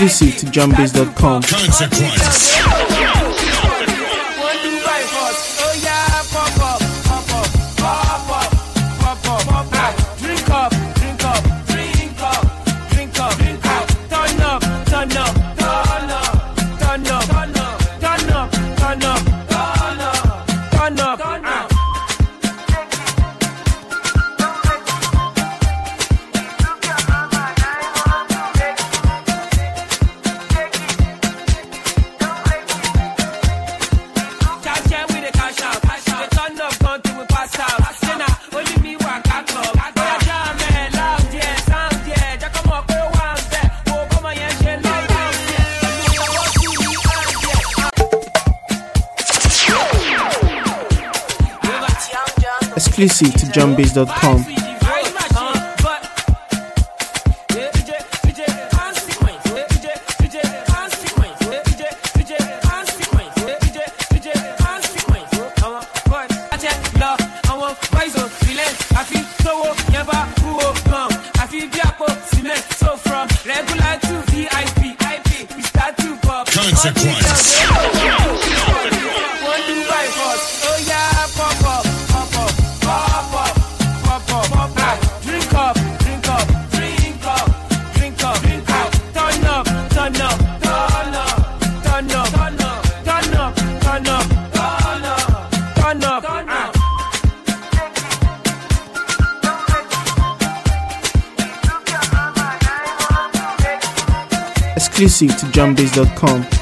exclusive to JamBiz.com. Consequence. exclusive to jumpbeats.com. Consequence. exclusive to JohnBase.com.